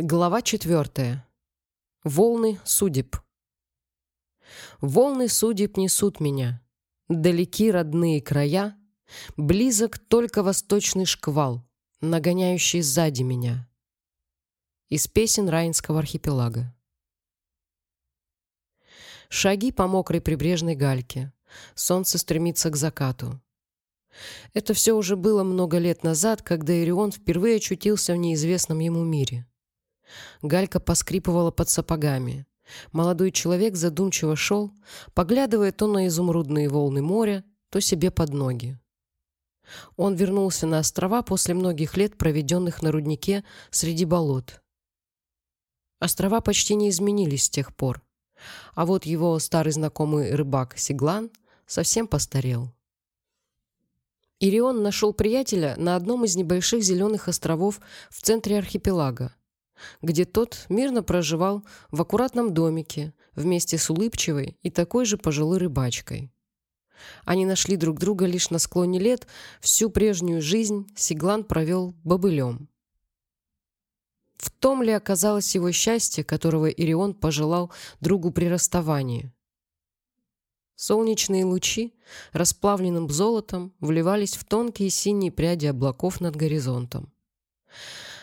Глава четвертая. Волны судеб. Волны судеб несут меня. Далеки родные края, Близок только восточный шквал, Нагоняющий сзади меня. Из песен Райнского архипелага. Шаги по мокрой прибрежной гальке. Солнце стремится к закату. Это все уже было много лет назад, когда Ирион впервые очутился в неизвестном ему мире. Галька поскрипывала под сапогами. Молодой человек задумчиво шел, поглядывая то на изумрудные волны моря, то себе под ноги. Он вернулся на острова после многих лет, проведенных на руднике среди болот. Острова почти не изменились с тех пор, а вот его старый знакомый рыбак Сиглан совсем постарел. Ирион нашел приятеля на одном из небольших зеленых островов в центре архипелага, где тот мирно проживал в аккуратном домике вместе с улыбчивой и такой же пожилой рыбачкой. Они нашли друг друга лишь на склоне лет, всю прежнюю жизнь Сиглан провел бобылем. В том ли оказалось его счастье, которого Ирион пожелал другу при расставании? Солнечные лучи расплавленным золотом вливались в тонкие синие пряди облаков над горизонтом.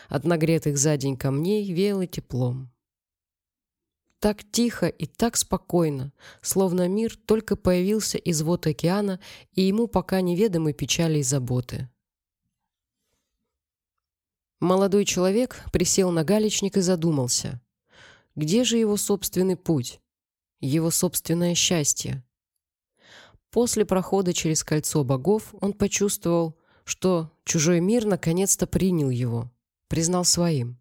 От нагретых за день камней веяло теплом. Так тихо и так спокойно, словно мир только появился из вод океана, и ему пока неведомы печали и заботы. Молодой человек присел на галечник и задумался. Где же его собственный путь? Его собственное счастье? После прохода через кольцо богов он почувствовал, что чужой мир наконец-то принял его, признал своим.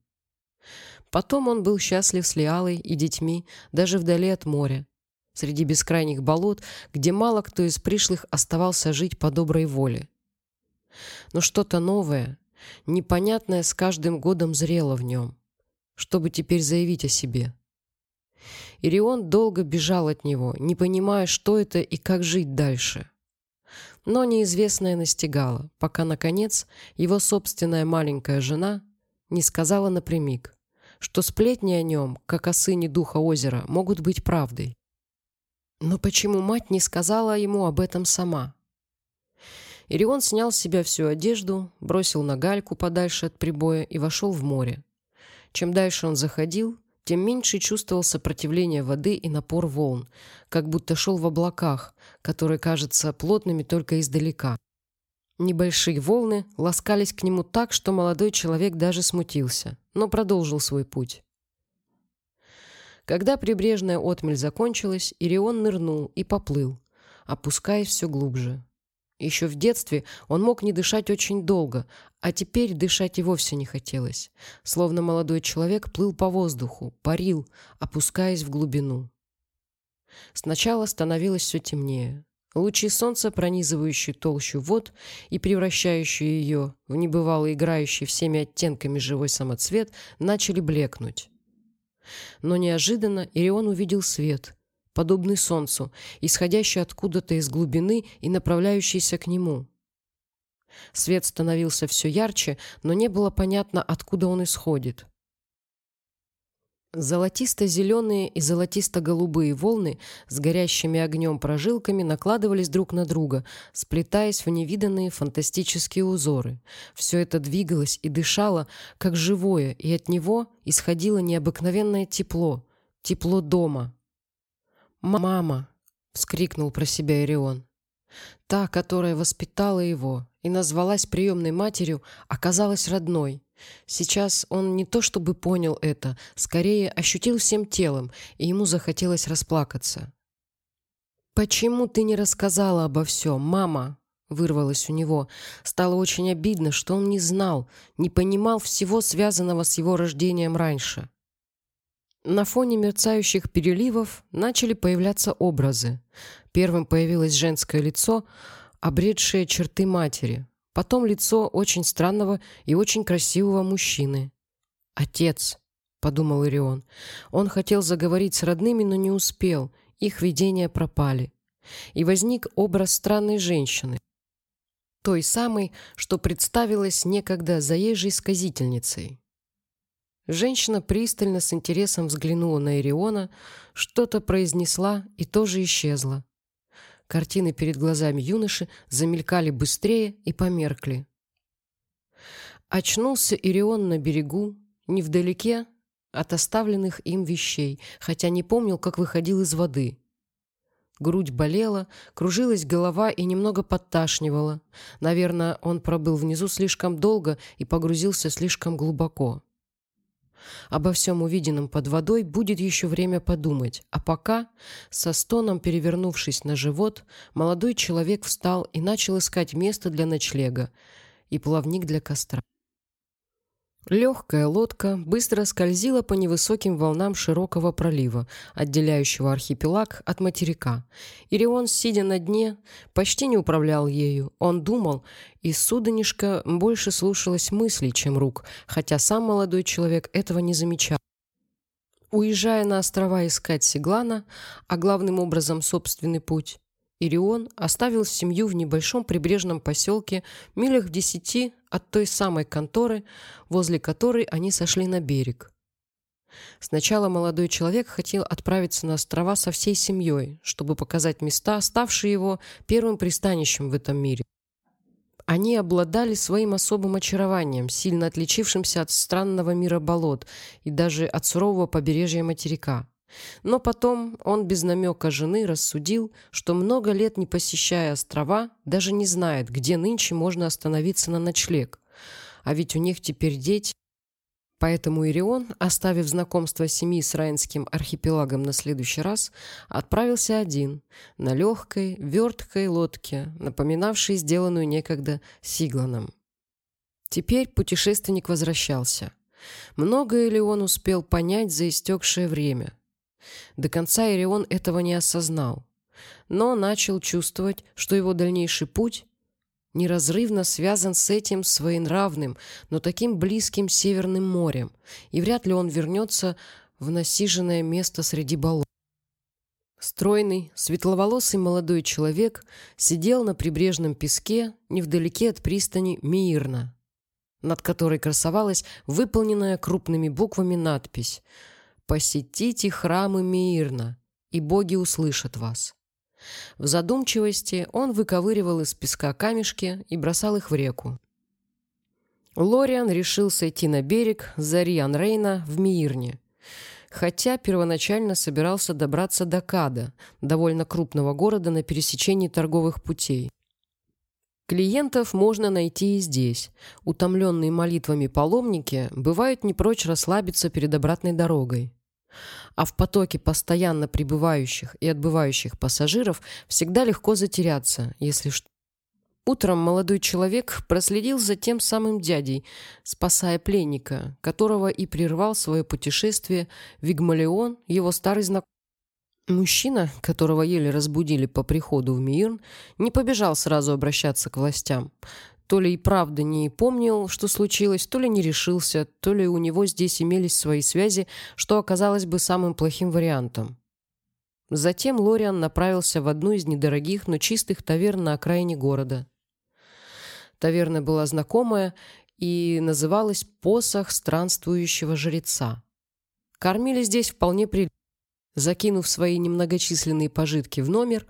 Потом он был счастлив с Лиалой и детьми, даже вдали от моря, среди бескрайних болот, где мало кто из пришлых оставался жить по доброй воле. Но что-то новое, непонятное с каждым годом зрело в нем, чтобы теперь заявить о себе. Ирион долго бежал от него, не понимая, что это и как жить дальше. Но неизвестное настигало, пока, наконец, его собственная маленькая жена не сказала напрямик что сплетни о нем, как о сыне духа озера, могут быть правдой. Но почему мать не сказала ему об этом сама? Ирион снял с себя всю одежду, бросил на гальку подальше от прибоя и вошел в море. Чем дальше он заходил, тем меньше чувствовал сопротивление воды и напор волн, как будто шел в облаках, которые кажутся плотными только издалека. Небольшие волны ласкались к нему так, что молодой человек даже смутился, но продолжил свой путь. Когда прибрежная отмель закончилась, Ирион нырнул и поплыл, опускаясь все глубже. Еще в детстве он мог не дышать очень долго, а теперь дышать и вовсе не хотелось, словно молодой человек плыл по воздуху, парил, опускаясь в глубину. Сначала становилось все темнее. Лучи солнца, пронизывающие толщу вод и превращающие ее в небывало играющий всеми оттенками живой самоцвет, начали блекнуть. Но неожиданно Ирион увидел свет, подобный солнцу, исходящий откуда-то из глубины и направляющийся к нему. Свет становился все ярче, но не было понятно, откуда он исходит. Золотисто-зеленые и золотисто-голубые волны с горящими огнем прожилками накладывались друг на друга, сплетаясь в невиданные фантастические узоры. Все это двигалось и дышало, как живое, и от него исходило необыкновенное тепло, тепло дома. «Мама!» — вскрикнул про себя Ирион. Та, которая воспитала его и назвалась приемной матерью, оказалась родной. Сейчас он не то чтобы понял это, скорее ощутил всем телом, и ему захотелось расплакаться. «Почему ты не рассказала обо всем, мама?» вырвалось у него. Стало очень обидно, что он не знал, не понимал всего связанного с его рождением раньше. На фоне мерцающих переливов начали появляться образы. Первым появилось женское лицо, обретшее черты матери, Потом лицо очень странного и очень красивого мужчины. «Отец», — подумал Ирион. Он хотел заговорить с родными, но не успел. Их видения пропали. И возник образ странной женщины. Той самой, что представилась некогда заезжей сказительницей. Женщина пристально с интересом взглянула на Ириона, что-то произнесла и тоже исчезла. Картины перед глазами юноши замелькали быстрее и померкли. Очнулся Ирион на берегу, невдалеке от оставленных им вещей, хотя не помнил, как выходил из воды. Грудь болела, кружилась голова и немного подташнивала. Наверное, он пробыл внизу слишком долго и погрузился слишком глубоко. Обо всем увиденном под водой будет еще время подумать, а пока, со стоном перевернувшись на живот, молодой человек встал и начал искать место для ночлега и плавник для костра. Легкая лодка быстро скользила по невысоким волнам широкого пролива, отделяющего архипелаг от материка. Ирион, сидя на дне, почти не управлял ею. Он думал, и суденишко больше слушалось мыслей, чем рук, хотя сам молодой человек этого не замечал. Уезжая на острова искать Сиглана, а главным образом собственный путь, Ирион оставил семью в небольшом прибрежном поселке милях в десяти от той самой конторы, возле которой они сошли на берег. Сначала молодой человек хотел отправиться на острова со всей семьей, чтобы показать места, ставшие его первым пристанищем в этом мире. Они обладали своим особым очарованием, сильно отличившимся от странного мира болот и даже от сурового побережья материка. Но потом он без намека жены рассудил, что много лет не посещая острова, даже не знает, где нынче можно остановиться на ночлег. А ведь у них теперь дети. Поэтому Ирион, оставив знакомство семьи с Райнским архипелагом на следующий раз, отправился один, на легкой, верткой лодке, напоминавшей сделанную некогда Сигланом. Теперь путешественник возвращался. Многое ли он успел понять за истекшее время – до конца Ирион этого не осознал, но начал чувствовать, что его дальнейший путь неразрывно связан с этим своенравным, но таким близким Северным морем, и вряд ли он вернется в насиженное место среди болот. Стройный, светловолосый молодой человек сидел на прибрежном песке невдалеке от пристани Мирна, над которой красовалась выполненная крупными буквами надпись – «Посетите храмы мирно, и боги услышат вас». В задумчивости он выковыривал из песка камешки и бросал их в реку. Лориан решил сойти на берег за Риан Рейна в Мирне, хотя первоначально собирался добраться до Када, довольно крупного города на пересечении торговых путей. Клиентов можно найти и здесь. Утомленные молитвами паломники бывают не прочь расслабиться перед обратной дорогой. А в потоке постоянно прибывающих и отбывающих пассажиров всегда легко затеряться, если что. Утром молодой человек проследил за тем самым дядей, спасая пленника, которого и прервал свое путешествие Вигмалион, его старый знакомый. Мужчина, которого еле разбудили по приходу в Мирн, не побежал сразу обращаться к властям. То ли и правда не помнил, что случилось, то ли не решился, то ли у него здесь имелись свои связи, что оказалось бы самым плохим вариантом. Затем Лориан направился в одну из недорогих, но чистых таверн на окраине города. Таверна была знакомая и называлась «Посох странствующего жреца». Кормили здесь вполне прилично. Закинув свои немногочисленные пожитки в номер,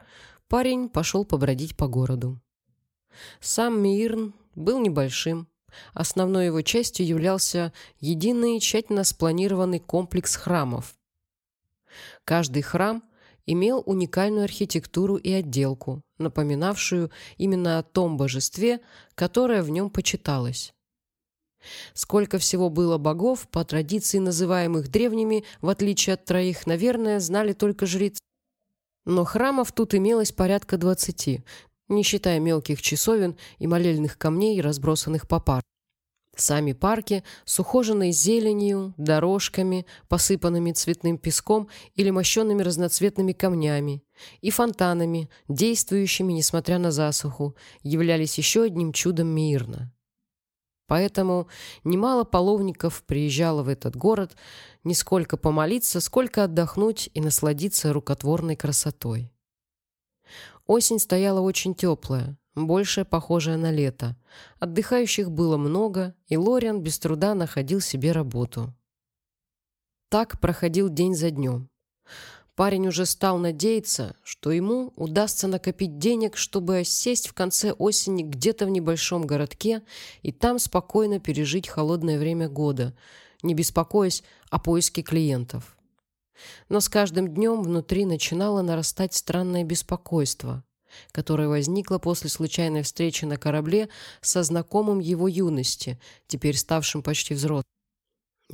парень пошел побродить по городу. Сам Мирн был небольшим. Основной его частью являлся единый тщательно спланированный комплекс храмов. Каждый храм имел уникальную архитектуру и отделку, напоминавшую именно о том божестве, которое в нем почиталось. Сколько всего было богов, по традиции называемых древними, в отличие от троих, наверное, знали только жрецы. Но храмов тут имелось порядка двадцати, не считая мелких часовен и молельных камней, разбросанных по парку. Сами парки с ухоженной зеленью, дорожками, посыпанными цветным песком или мощенными разноцветными камнями, и фонтанами, действующими, несмотря на засуху, являлись еще одним чудом Мирна. Поэтому немало половников приезжало в этот город не сколько помолиться, сколько отдохнуть и насладиться рукотворной красотой. Осень стояла очень теплая, больше похожая на лето. Отдыхающих было много, и Лориан без труда находил себе работу. Так проходил день за днем. Парень уже стал надеяться, что ему удастся накопить денег, чтобы осесть в конце осени где-то в небольшом городке и там спокойно пережить холодное время года, не беспокоясь о поиске клиентов. Но с каждым днем внутри начинало нарастать странное беспокойство, которое возникло после случайной встречи на корабле со знакомым его юности, теперь ставшим почти взрослым.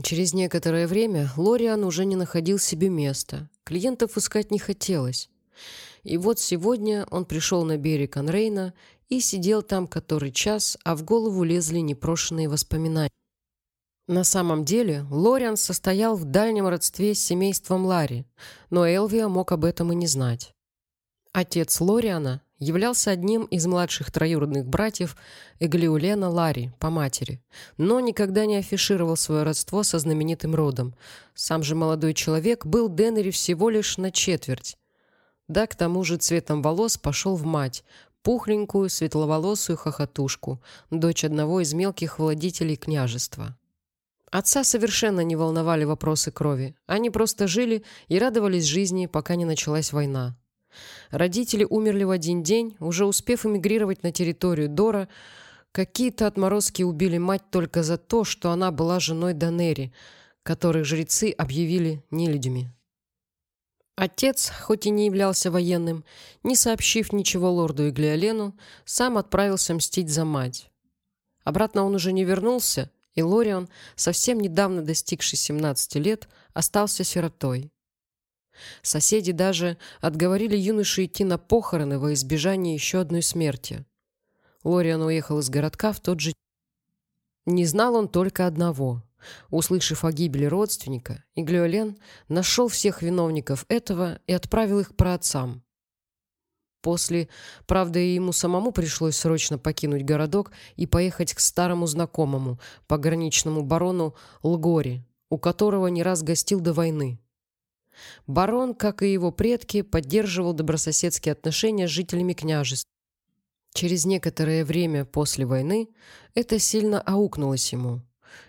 Через некоторое время Лориан уже не находил себе места. Клиентов искать не хотелось. И вот сегодня он пришел на берег Анрейна и сидел там который час, а в голову лезли непрошенные воспоминания. На самом деле Лориан состоял в дальнем родстве с семейством Ларри, но Элвия мог об этом и не знать. Отец Лориана являлся одним из младших троюродных братьев Эглиулена Ларри по матери, но никогда не афишировал свое родство со знаменитым родом. Сам же молодой человек был Деннери всего лишь на четверть. Да, к тому же цветом волос пошел в мать, пухленькую, светловолосую хохотушку, дочь одного из мелких владителей княжества. Отца совершенно не волновали вопросы крови. Они просто жили и радовались жизни, пока не началась война. Родители умерли в один день, уже успев эмигрировать на территорию Дора. Какие-то отморозки убили мать только за то, что она была женой Данери, которых жрецы объявили нелюдями. Отец, хоть и не являлся военным, не сообщив ничего лорду Иглиолену, сам отправился мстить за мать. Обратно он уже не вернулся, и Лорион, совсем недавно достигший 17 лет, остался сиротой. Соседи даже отговорили юноше идти на похороны во избежание еще одной смерти. Лориан уехал из городка в тот же Не знал он только одного. Услышав о гибели родственника, Иглиолен нашел всех виновников этого и отправил их про отцам. После, правда, и ему самому пришлось срочно покинуть городок и поехать к старому знакомому, пограничному барону Лгори, у которого не раз гостил до войны. Барон, как и его предки, поддерживал добрососедские отношения с жителями княжества. Через некоторое время после войны это сильно аукнулось ему.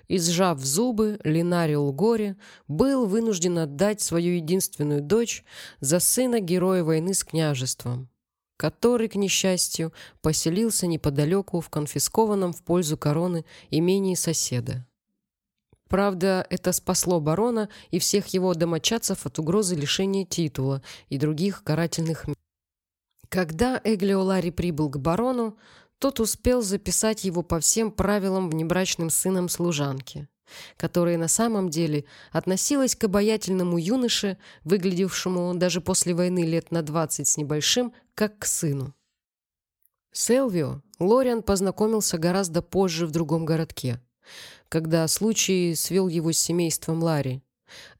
И сжав зубы, Линариул Горе был вынужден отдать свою единственную дочь за сына героя войны с княжеством, который, к несчастью, поселился неподалеку в конфискованном в пользу короны имении соседа. Правда, это спасло барона и всех его домочадцев от угрозы лишения титула и других карательных мер. Когда Эглиолари прибыл к барону, тот успел записать его по всем правилам внебрачным сыном служанки, которая на самом деле относилась к обаятельному юноше, выглядевшему даже после войны лет на двадцать с небольшим, как к сыну. С Элвио Лориан познакомился гораздо позже в другом городке когда случай свел его с семейством Ларри.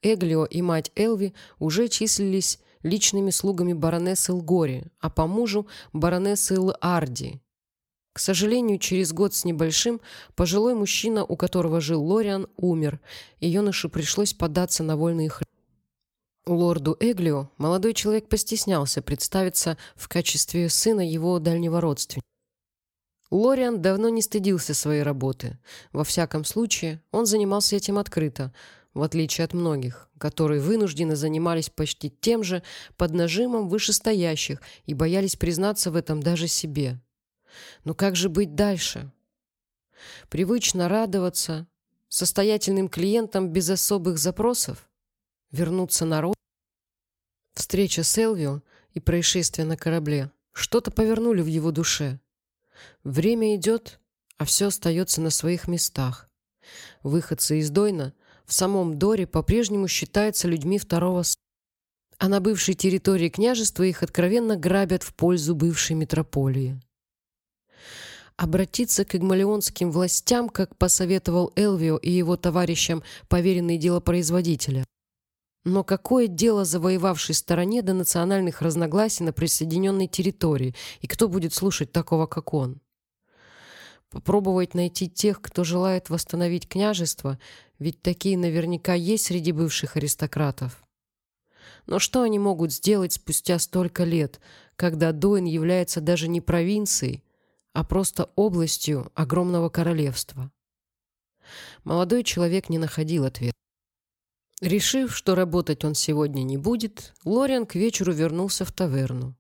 Эглио и мать Элви уже числились личными слугами баронессы Лгори, а по мужу баронессы Ларди. К сожалению, через год с небольшим пожилой мужчина, у которого жил Лориан, умер, и юноше пришлось податься на вольные хлеб. Лорду Эглио молодой человек постеснялся представиться в качестве сына его дальнего родственника. Лориан давно не стыдился своей работы. Во всяком случае, он занимался этим открыто, в отличие от многих, которые вынуждены занимались почти тем же под нажимом вышестоящих и боялись признаться в этом даже себе. Но как же быть дальше? Привычно радоваться состоятельным клиентам без особых запросов? Вернуться на родину? Встреча с Элвио и происшествие на корабле что-то повернули в его душе. Время идет, а все остается на своих местах. Выходцы из Дойна в самом Доре по-прежнему считаются людьми второго а на бывшей территории княжества их откровенно грабят в пользу бывшей метрополии. Обратиться к игмалионским властям, как посоветовал Элвио и его товарищам поверенные делопроизводителя. Но какое дело завоевавшей стороне до национальных разногласий на присоединенной территории, и кто будет слушать такого, как он? Попробовать найти тех, кто желает восстановить княжество, ведь такие наверняка есть среди бывших аристократов. Но что они могут сделать спустя столько лет, когда Дуэн является даже не провинцией, а просто областью огромного королевства? Молодой человек не находил ответа. Решив, что работать он сегодня не будет, Лориан к вечеру вернулся в таверну.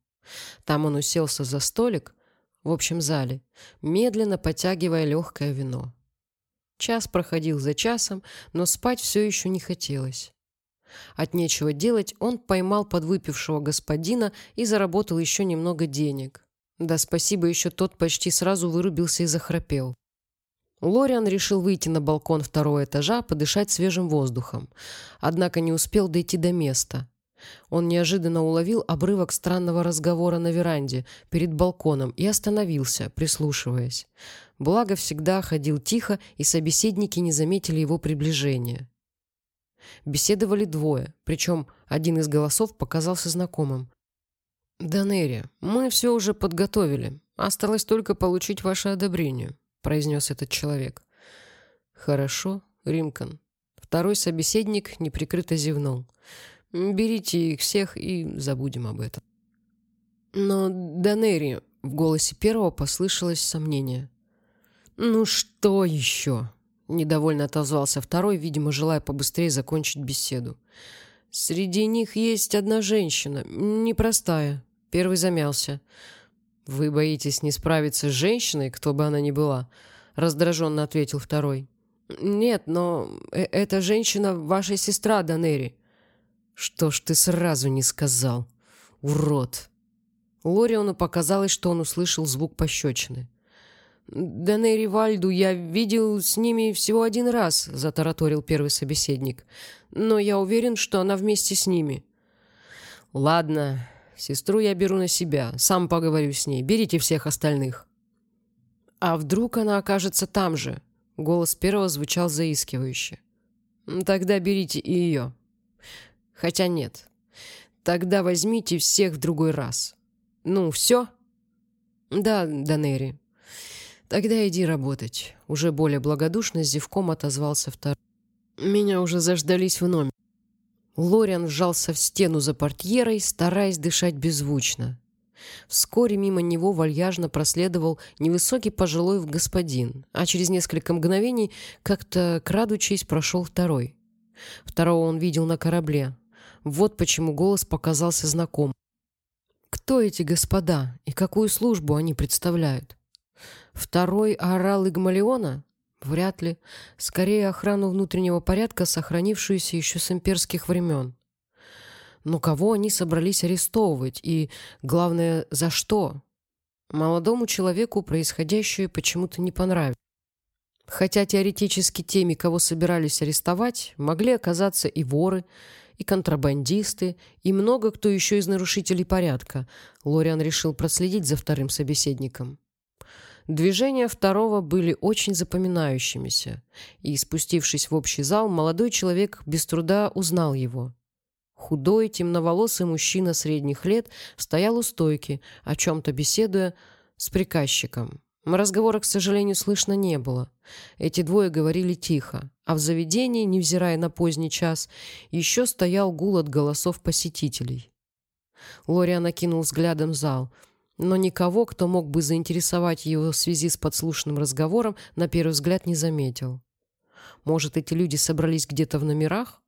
Там он уселся за столик в общем зале, медленно потягивая легкое вино. Час проходил за часом, но спать все еще не хотелось. От нечего делать он поймал подвыпившего господина и заработал еще немного денег. Да спасибо, еще тот почти сразу вырубился и захрапел. Лориан решил выйти на балкон второго этажа, подышать свежим воздухом. Однако не успел дойти до места. Он неожиданно уловил обрывок странного разговора на веранде перед балконом и остановился, прислушиваясь. Благо всегда ходил тихо, и собеседники не заметили его приближения. Беседовали двое, причем один из голосов показался знакомым. «Данери, мы все уже подготовили. Осталось только получить ваше одобрение», — произнес этот человек. «Хорошо, Римкон». Второй собеседник неприкрыто зевнул. «Берите их всех и забудем об этом». «Но, Данери...» — в голосе первого послышалось сомнение. «Ну что еще?» — недовольно отозвался второй, видимо, желая побыстрее закончить беседу. «Среди них есть одна женщина, непростая». Первый замялся. «Вы боитесь не справиться с женщиной, кто бы она ни была?» — раздраженно ответил второй. «Нет, но э, эта женщина ваша сестра, Данери». «Что ж ты сразу не сказал? Урод!» Лориону показалось, что он услышал звук пощечины. «Данери Вальду я видел с ними всего один раз», — затараторил первый собеседник. «Но я уверен, что она вместе с ними». «Ладно, Сестру я беру на себя, сам поговорю с ней. Берите всех остальных». «А вдруг она окажется там же?» Голос первого звучал заискивающе. «Тогда берите и ее». «Хотя нет. Тогда возьмите всех в другой раз». «Ну, все?» «Да, Данери». «Тогда иди работать». Уже более благодушно с зевком отозвался второй. «Меня уже заждались в номер». Лориан вжался в стену за портьерой, стараясь дышать беззвучно. Вскоре мимо него вальяжно проследовал невысокий пожилой господин, а через несколько мгновений, как-то крадучись, прошел второй. Второго он видел на корабле. Вот почему голос показался знаком. Кто эти господа и какую службу они представляют? Второй орал Игмалиона? Вряд ли. Скорее, охрану внутреннего порядка, сохранившуюся еще с имперских времен. Но кого они собрались арестовывать? И, главное, за что? Молодому человеку происходящее почему-то не понравилось. Хотя теоретически теми, кого собирались арестовать, могли оказаться и воры, и контрабандисты, и много кто еще из нарушителей порядка, Лориан решил проследить за вторым собеседником. Движения второго были очень запоминающимися, и, спустившись в общий зал, молодой человек без труда узнал его. Худой, темноволосый мужчина средних лет стоял у стойки, о чем-то беседуя с приказчиком. Разговора, к сожалению, слышно не было. Эти двое говорили тихо, а в заведении, невзирая на поздний час, еще стоял гул от голосов посетителей. Лориан окинул взглядом зал — но никого, кто мог бы заинтересовать его в связи с подслушанным разговором, на первый взгляд не заметил. Может, эти люди собрались где-то в номерах?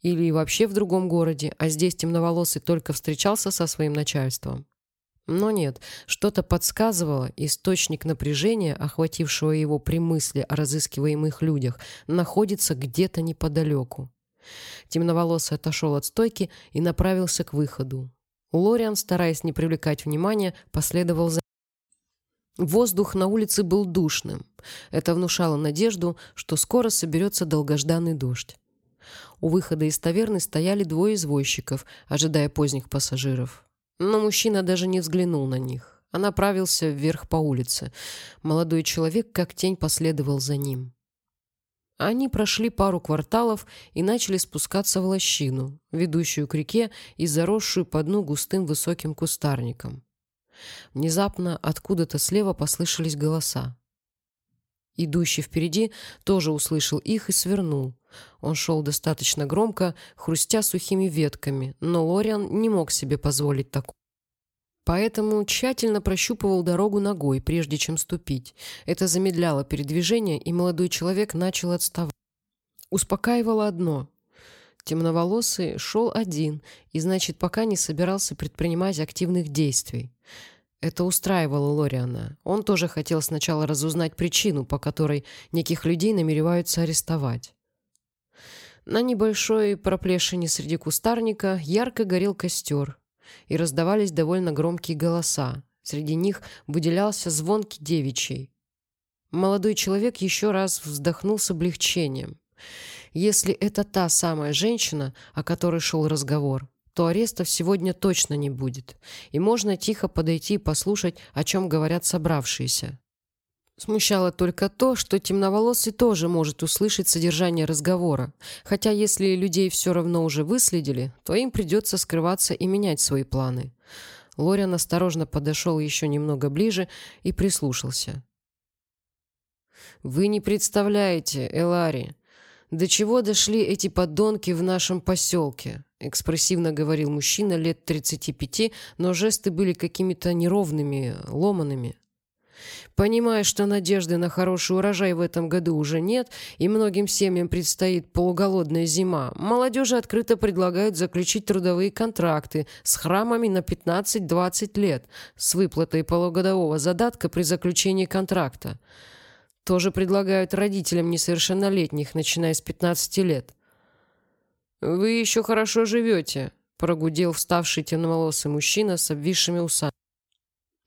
Или вообще в другом городе, а здесь темноволосый только встречался со своим начальством? Но нет, что-то подсказывало, источник напряжения, охватившего его при мысли о разыскиваемых людях, находится где-то неподалеку. Темноволосый отошел от стойки и направился к выходу. Лориан, стараясь не привлекать внимания, последовал за Воздух на улице был душным. Это внушало надежду, что скоро соберется долгожданный дождь. У выхода из таверны стояли двое извозчиков, ожидая поздних пассажиров. Но мужчина даже не взглянул на них, а направился вверх по улице. Молодой человек, как тень, последовал за ним. Они прошли пару кварталов и начали спускаться в лощину, ведущую к реке и заросшую по дну густым высоким кустарником. Внезапно откуда-то слева послышались голоса. Идущий впереди тоже услышал их и свернул. Он шел достаточно громко, хрустя сухими ветками, но Лориан не мог себе позволить такого. Поэтому тщательно прощупывал дорогу ногой, прежде чем ступить. Это замедляло передвижение, и молодой человек начал отставать. Успокаивало одно. темноволосый, шел один и, значит, пока не собирался предпринимать активных действий. Это устраивало Лориана. Он тоже хотел сначала разузнать причину, по которой неких людей намереваются арестовать. На небольшой проплешине среди кустарника ярко горел костер, и раздавались довольно громкие голоса. Среди них выделялся звонкий девичий. Молодой человек еще раз вздохнул с облегчением. Если это та самая женщина, о которой шел разговор, то арестов сегодня точно не будет, и можно тихо подойти и послушать, о чем говорят собравшиеся. Смущало только то, что темноволосый тоже может услышать содержание разговора, хотя если людей все равно уже выследили, то им придется скрываться и менять свои планы. Лориан осторожно подошел еще немного ближе и прислушался. «Вы не представляете, Элари, «До чего дошли эти подонки в нашем поселке?» — экспрессивно говорил мужчина лет 35, но жесты были какими-то неровными, ломанными. Понимая, что надежды на хороший урожай в этом году уже нет, и многим семьям предстоит полуголодная зима, молодежи открыто предлагают заключить трудовые контракты с храмами на 15-20 лет с выплатой полугодового задатка при заключении контракта. Тоже предлагают родителям несовершеннолетних, начиная с 15 лет. «Вы еще хорошо живете», — прогудел вставший темноволосый мужчина с обвисшими усами.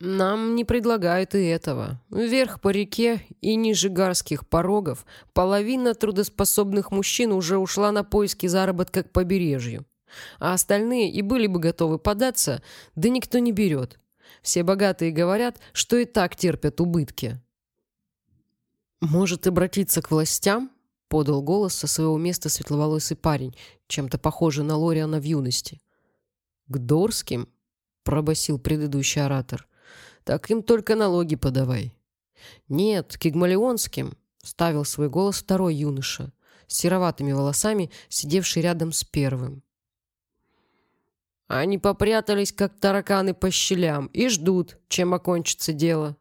«Нам не предлагают и этого. Вверх по реке и ниже гарских порогов половина трудоспособных мужчин уже ушла на поиски заработка к побережью. А остальные и были бы готовы податься, да никто не берет. Все богатые говорят, что и так терпят убытки. «Может обратиться к властям?» — подал голос со своего места светловолосый парень, чем-то похожий на Лориана в юности. «К Дорским?» — пробасил предыдущий оратор. «Так им только налоги подавай». «Нет, к Игмалионским», — ставил свой голос второй юноша, с сероватыми волосами, сидевший рядом с первым. Они попрятались, как тараканы по щелям, и ждут, чем окончится дело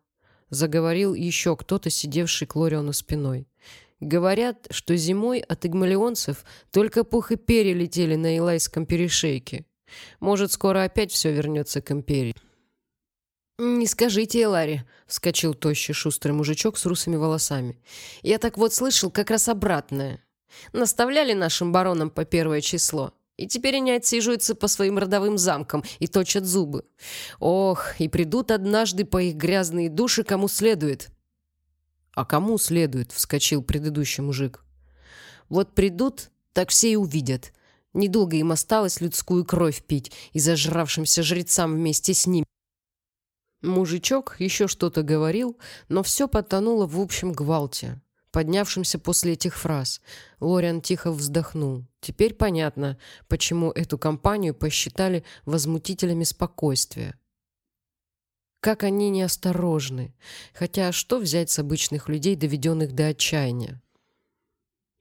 заговорил еще кто-то, сидевший к Лориону спиной. Говорят, что зимой от игмалионцев только пух и перья летели на Илайском перешейке. Может, скоро опять все вернется к империи. «Не скажите, Элари», — вскочил тощий шустрый мужичок с русыми волосами. «Я так вот слышал как раз обратное. Наставляли нашим баронам по первое число. И теперь они отсиживаются по своим родовым замкам и точат зубы. Ох, и придут однажды по их грязные души кому следует. «А кому следует?» — вскочил предыдущий мужик. «Вот придут, так все и увидят. Недолго им осталось людскую кровь пить и зажравшимся жрецам вместе с ним. Мужичок еще что-то говорил, но все потонуло в общем гвалте поднявшимся после этих фраз. Лориан тихо вздохнул. Теперь понятно, почему эту компанию посчитали возмутителями спокойствия. Как они неосторожны. Хотя что взять с обычных людей, доведенных до отчаяния?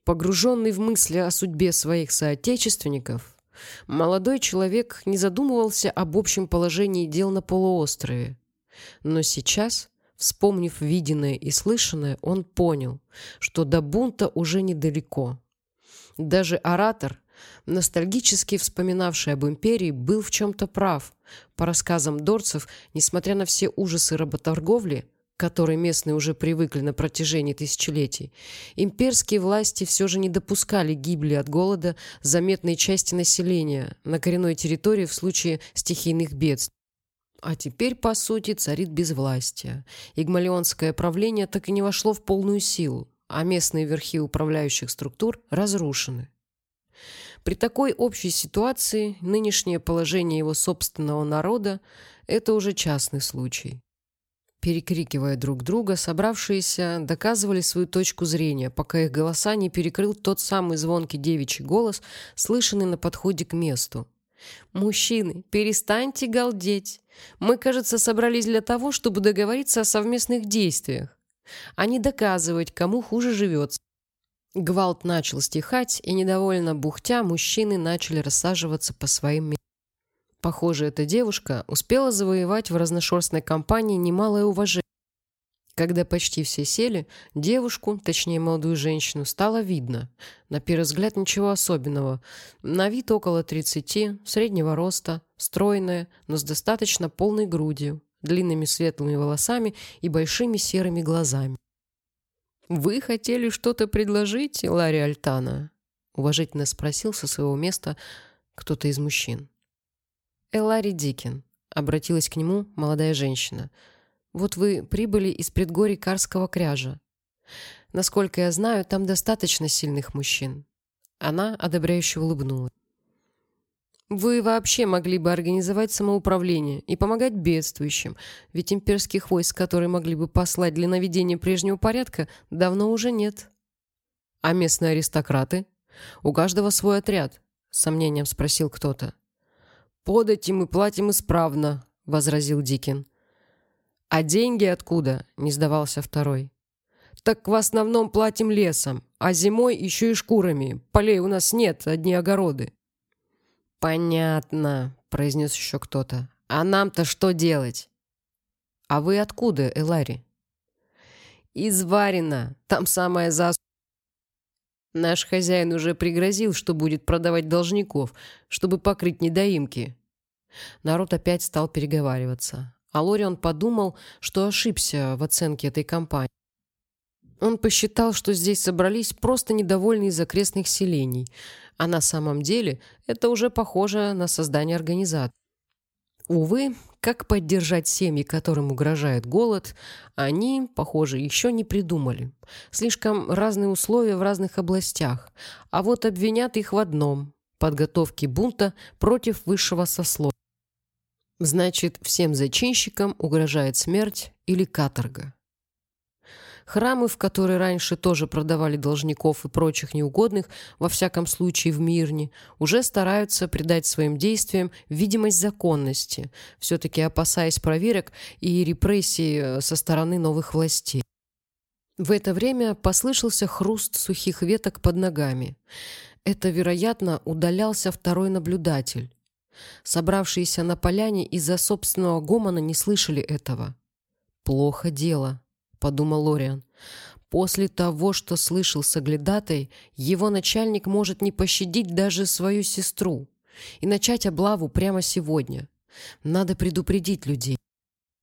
Погруженный в мысли о судьбе своих соотечественников, молодой человек не задумывался об общем положении дел на полуострове. Но сейчас Вспомнив виденное и слышанное, он понял, что до бунта уже недалеко. Даже оратор, ностальгически вспоминавший об империи, был в чем-то прав. По рассказам дорцев, несмотря на все ужасы работорговли, к которой местные уже привыкли на протяжении тысячелетий, имперские власти все же не допускали гибели от голода заметной части населения на коренной территории в случае стихийных бедствий. А теперь, по сути, царит безвластие. Игмалионское правление так и не вошло в полную силу, а местные верхи управляющих структур разрушены. При такой общей ситуации нынешнее положение его собственного народа – это уже частный случай. Перекрикивая друг друга, собравшиеся доказывали свою точку зрения, пока их голоса не перекрыл тот самый звонкий девичий голос, слышанный на подходе к месту. «Мужчины, перестаньте галдеть. Мы, кажется, собрались для того, чтобы договориться о совместных действиях, а не доказывать, кому хуже живется». Гвалт начал стихать, и, недовольно бухтя, мужчины начали рассаживаться по своим местам. Похоже, эта девушка успела завоевать в разношерстной компании немалое уважение. Когда почти все сели, девушку, точнее молодую женщину, стало видно. На первый взгляд ничего особенного. На вид около 30, среднего роста, стройная, но с достаточно полной грудью, длинными светлыми волосами и большими серыми глазами. «Вы хотели что-то предложить, Ларри Альтана?» — уважительно спросил со своего места кто-то из мужчин. «Элари Дикин», — обратилась к нему молодая женщина — вот вы прибыли из предгорий Карского кряжа. Насколько я знаю, там достаточно сильных мужчин». Она одобряюще улыбнулась. Вы вообще могли бы организовать самоуправление и помогать бедствующим, ведь имперских войск, которые могли бы послать для наведения прежнего порядка, давно уже нет. А местные аристократы? У каждого свой отряд, с сомнением спросил кто-то. Подать им и платим исправно, возразил Дикин. «А деньги откуда?» — не сдавался второй. «Так в основном платим лесом, а зимой еще и шкурами. Полей у нас нет, одни огороды». «Понятно», — произнес еще кто-то. «А нам-то что делать?» «А вы откуда, Элари?» «Из Варина. Там самая зас...» Наш хозяин уже пригрозил, что будет продавать должников, чтобы покрыть недоимки. Народ опять стал переговариваться. А Лорион подумал, что ошибся в оценке этой компании. Он посчитал, что здесь собрались просто недовольные из окрестных селений, а на самом деле это уже похоже на создание организации. Увы, как поддержать семьи, которым угрожает голод, они, похоже, еще не придумали. Слишком разные условия в разных областях, а вот обвинят их в одном – подготовке бунта против высшего сословия. Значит, всем зачинщикам угрожает смерть или каторга. Храмы, в которые раньше тоже продавали должников и прочих неугодных, во всяком случае в Мирне, уже стараются придать своим действиям видимость законности, все-таки опасаясь проверок и репрессий э, со стороны новых властей. В это время послышался хруст сухих веток под ногами. Это, вероятно, удалялся второй наблюдатель. Собравшиеся на поляне из-за собственного гомона не слышали этого. «Плохо дело», — подумал Лориан. «После того, что слышал соглядатай, его начальник может не пощадить даже свою сестру и начать облаву прямо сегодня. Надо предупредить людей».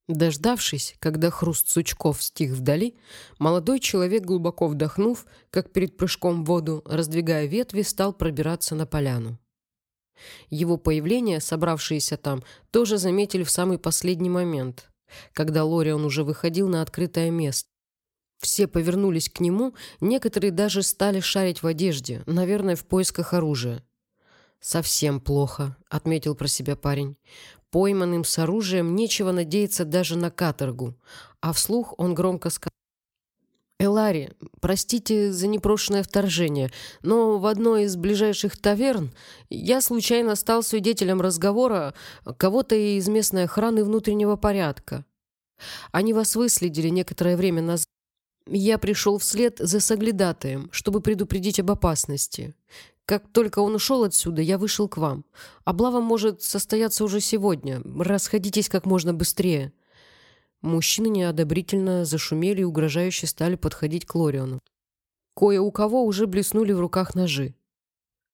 Дождавшись, когда хруст сучков стих вдали, молодой человек, глубоко вдохнув, как перед прыжком в воду, раздвигая ветви, стал пробираться на поляну. Его появление, собравшиеся там, тоже заметили в самый последний момент, когда Лорион уже выходил на открытое место. Все повернулись к нему, некоторые даже стали шарить в одежде, наверное, в поисках оружия. «Совсем плохо», — отметил про себя парень. «Пойманным с оружием нечего надеяться даже на каторгу». А вслух он громко сказал. «Элари, простите за непрошенное вторжение, но в одной из ближайших таверн я случайно стал свидетелем разговора кого-то из местной охраны внутреннего порядка. Они вас выследили некоторое время назад. Я пришел вслед за соглядатаем, чтобы предупредить об опасности. Как только он ушел отсюда, я вышел к вам. Облава может состояться уже сегодня. Расходитесь как можно быстрее». Мужчины неодобрительно зашумели и угрожающе стали подходить к Лориону. Кое у кого уже блеснули в руках ножи.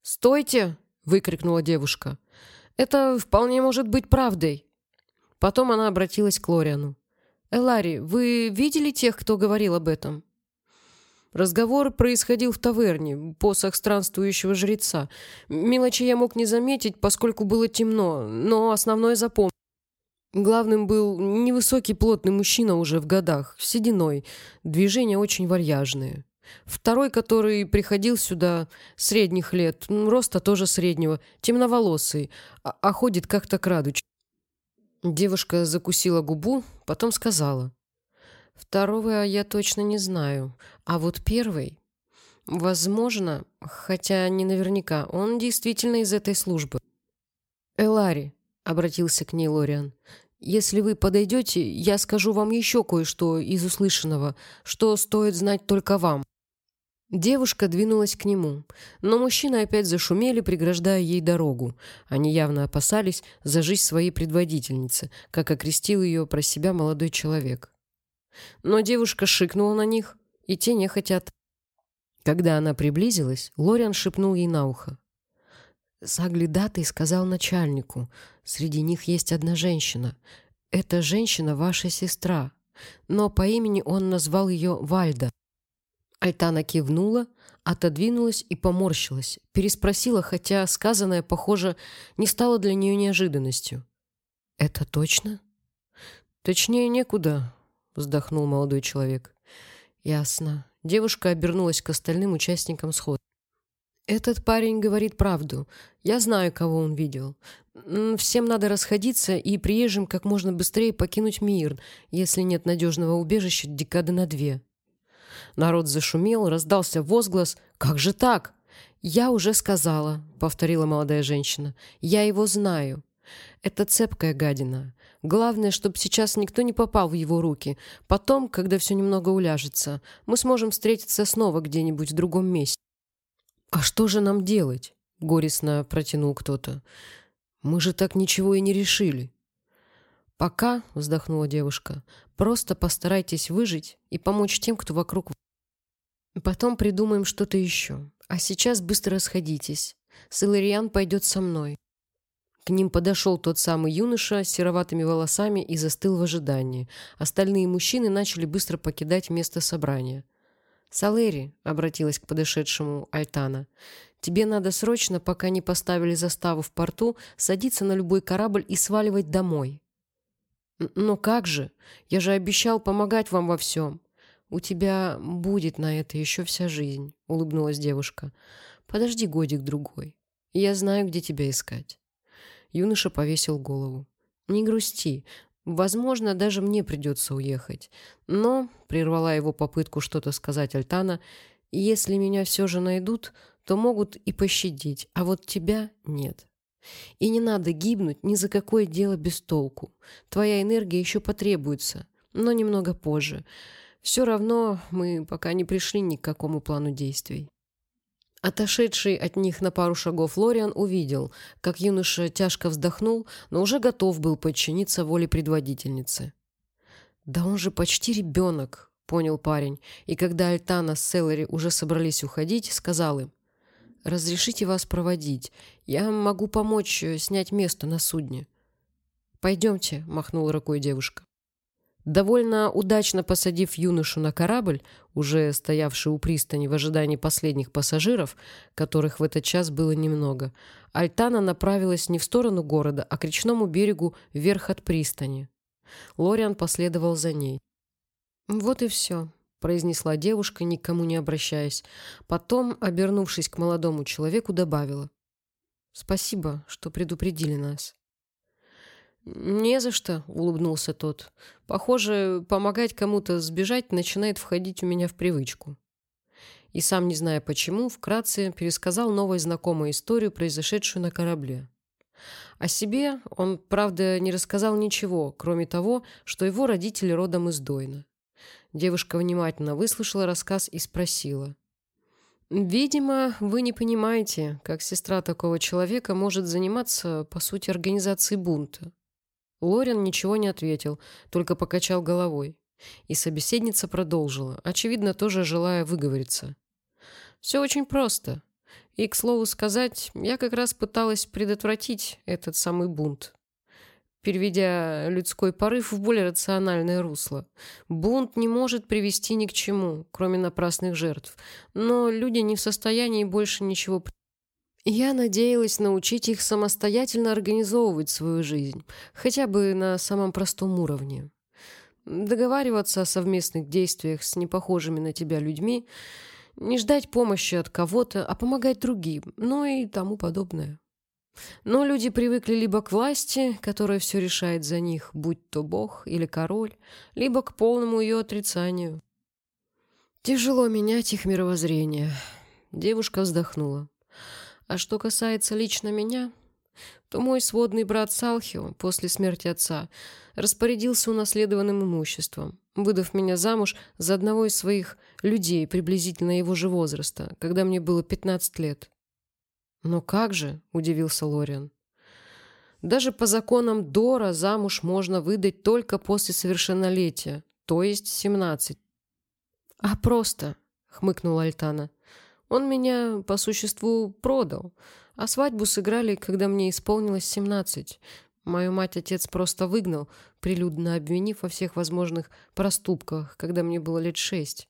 «Стойте!» — выкрикнула девушка. «Это вполне может быть правдой». Потом она обратилась к Лориану. «Элари, вы видели тех, кто говорил об этом?» Разговор происходил в таверне, посох странствующего жреца. Мелочи я мог не заметить, поскольку было темно, но основное запомнил. Главным был невысокий плотный мужчина уже в годах, сединой, движения очень вальяжные. Второй, который приходил сюда средних лет, роста тоже среднего, темноволосый, а, а ходит как-то крадуч. Девушка закусила губу, потом сказала. «Второго я точно не знаю, а вот первый...» Возможно, хотя не наверняка, он действительно из этой службы. «Элари», — обратился к ней Лориан, если вы подойдете, я скажу вам еще кое-что из услышанного, что стоит знать только вам». Девушка двинулась к нему, но мужчины опять зашумели, преграждая ей дорогу. Они явно опасались за жизнь своей предводительницы, как окрестил ее про себя молодой человек. Но девушка шикнула на них, и те не хотят. Когда она приблизилась, Лориан шепнул ей на ухо. Заглядатый сказал начальнику, среди них есть одна женщина. Эта женщина ваша сестра, но по имени он назвал ее Вальда. Альтана кивнула, отодвинулась и поморщилась, переспросила, хотя сказанное, похоже, не стало для нее неожиданностью. «Это точно?» «Точнее некуда», — вздохнул молодой человек. «Ясно». Девушка обернулась к остальным участникам схода. «Этот парень говорит правду. Я знаю, кого он видел. Всем надо расходиться и приезжим как можно быстрее покинуть мир, если нет надежного убежища декады на две». Народ зашумел, раздался возглас «Как же так?» «Я уже сказала», — повторила молодая женщина. «Я его знаю. Это цепкая гадина. Главное, чтобы сейчас никто не попал в его руки. Потом, когда все немного уляжется, мы сможем встретиться снова где-нибудь в другом месте. «А что же нам делать?» — горестно протянул кто-то. «Мы же так ничего и не решили». «Пока», — вздохнула девушка, — «просто постарайтесь выжить и помочь тем, кто вокруг. Потом придумаем что-то еще. А сейчас быстро расходитесь. Силариан пойдет со мной». К ним подошел тот самый юноша с сероватыми волосами и застыл в ожидании. Остальные мужчины начали быстро покидать место собрания. «Салери», — обратилась к подошедшему Альтана, — «тебе надо срочно, пока не поставили заставу в порту, садиться на любой корабль и сваливать домой». «Но как же? Я же обещал помогать вам во всем». «У тебя будет на это еще вся жизнь», — улыбнулась девушка. «Подожди годик-другой. Я знаю, где тебя искать». Юноша повесил голову. «Не грусти. Возможно, даже мне придется уехать. Но, — прервала его попытку что-то сказать Альтана, — если меня все же найдут, то могут и пощадить, а вот тебя нет. И не надо гибнуть ни за какое дело без толку. Твоя энергия еще потребуется, но немного позже. Все равно мы пока не пришли ни к какому плану действий. Отошедший от них на пару шагов Лориан увидел, как юноша тяжко вздохнул, но уже готов был подчиниться воле предводительницы. «Да он же почти ребенок», — понял парень, и когда Альтана с Селлери уже собрались уходить, сказал им, «Разрешите вас проводить. Я могу помочь э, снять место на судне». «Пойдемте», — махнула рукой девушка. Довольно удачно посадив юношу на корабль, уже стоявший у пристани в ожидании последних пассажиров, которых в этот час было немного, Альтана направилась не в сторону города, а к речному берегу вверх от пристани. Лориан последовал за ней. «Вот и все», — произнесла девушка, никому не обращаясь. Потом, обернувшись к молодому человеку, добавила. «Спасибо, что предупредили нас». «Не за что», — улыбнулся тот. «Похоже, помогать кому-то сбежать начинает входить у меня в привычку». И сам, не зная почему, вкратце пересказал новой знакомую историю, произошедшую на корабле. О себе он, правда, не рассказал ничего, кроме того, что его родители родом из Дойна. Девушка внимательно выслушала рассказ и спросила. «Видимо, вы не понимаете, как сестра такого человека может заниматься, по сути, организацией бунта. Лорен ничего не ответил, только покачал головой. И собеседница продолжила, очевидно, тоже желая выговориться. «Все очень просто. И, к слову сказать, я как раз пыталась предотвратить этот самый бунт, переведя людской порыв в более рациональное русло. Бунт не может привести ни к чему, кроме напрасных жертв, но люди не в состоянии больше ничего я надеялась научить их самостоятельно организовывать свою жизнь, хотя бы на самом простом уровне. Договариваться о совместных действиях с непохожими на тебя людьми, не ждать помощи от кого-то, а помогать другим, ну и тому подобное. Но люди привыкли либо к власти, которая все решает за них, будь то бог или король, либо к полному ее отрицанию. Тяжело менять их мировоззрение. Девушка вздохнула. А что касается лично меня, то мой сводный брат Салхио после смерти отца распорядился унаследованным имуществом, выдав меня замуж за одного из своих людей приблизительно его же возраста, когда мне было 15 лет. «Но как же?» – удивился Лориан. «Даже по законам Дора замуж можно выдать только после совершеннолетия», То есть семнадцать. А просто, хмыкнула Альтана. Он меня, по существу, продал. А свадьбу сыграли, когда мне исполнилось семнадцать. Мою мать отец просто выгнал, прилюдно обвинив во всех возможных проступках, когда мне было лет шесть.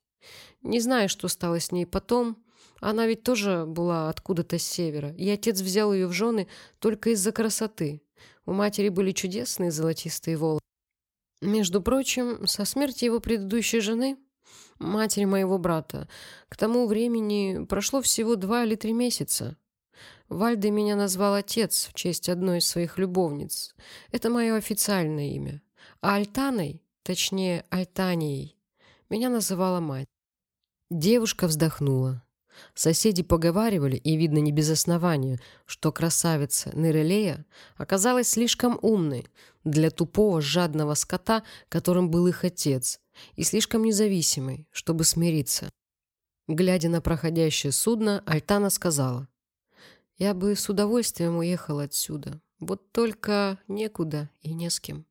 Не знаю, что стало с ней потом. Она ведь тоже была откуда-то с севера, и отец взял ее в жены только из-за красоты. У матери были чудесные золотистые волосы. Между прочим, со смерти его предыдущей жены, матери моего брата, к тому времени прошло всего два или три месяца. Вальды меня назвал отец в честь одной из своих любовниц. Это мое официальное имя. А Альтаной, точнее Альтанией, меня называла мать. Девушка вздохнула. Соседи поговаривали, и видно не без основания, что красавица Нерелея оказалась слишком умной для тупого жадного скота, которым был их отец, и слишком независимой, чтобы смириться. Глядя на проходящее судно, Альтана сказала, «Я бы с удовольствием уехал отсюда, вот только некуда и не с кем».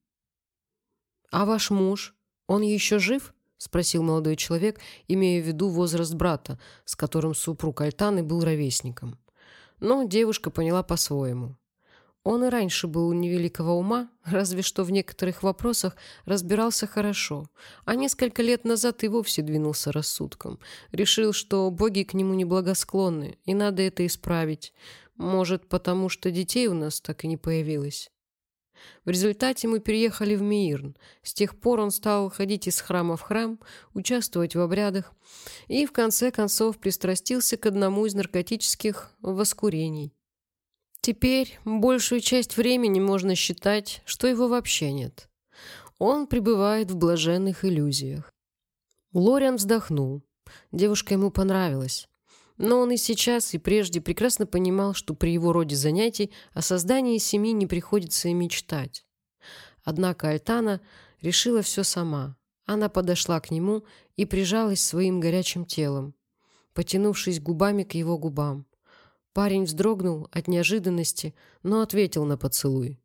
«А ваш муж, он еще жив?» — спросил молодой человек, имея в виду возраст брата, с которым супруг Альтаны был ровесником. Но девушка поняла по-своему. Он и раньше был невеликого ума, разве что в некоторых вопросах разбирался хорошо, а несколько лет назад и вовсе двинулся рассудком. Решил, что боги к нему неблагосклонны, и надо это исправить. Может, потому что детей у нас так и не появилось. В результате мы переехали в Миирн. С тех пор он стал ходить из храма в храм, участвовать в обрядах и, в конце концов, пристрастился к одному из наркотических воскурений. Теперь большую часть времени можно считать, что его вообще нет. Он пребывает в блаженных иллюзиях. Лориан вздохнул. Девушка ему понравилась. Но он и сейчас, и прежде прекрасно понимал, что при его роде занятий о создании семьи не приходится и мечтать. Однако Альтана решила все сама. Она подошла к нему и прижалась своим горячим телом, потянувшись губами к его губам. Парень вздрогнул от неожиданности, но ответил на поцелуй.